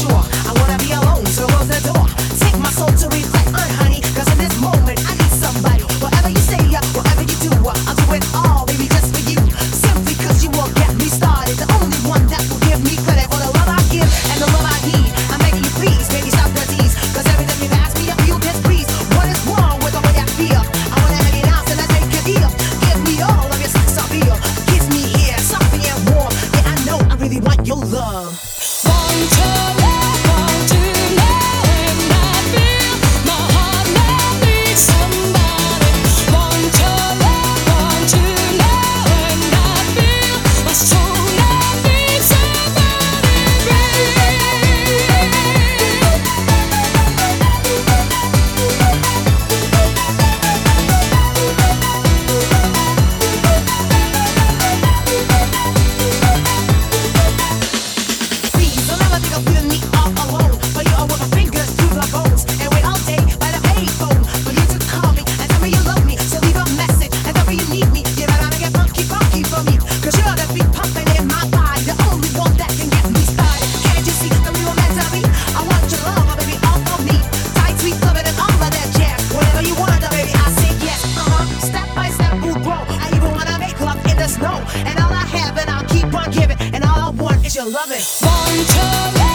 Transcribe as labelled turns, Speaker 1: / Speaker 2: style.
Speaker 1: шок to love it.
Speaker 2: One, two,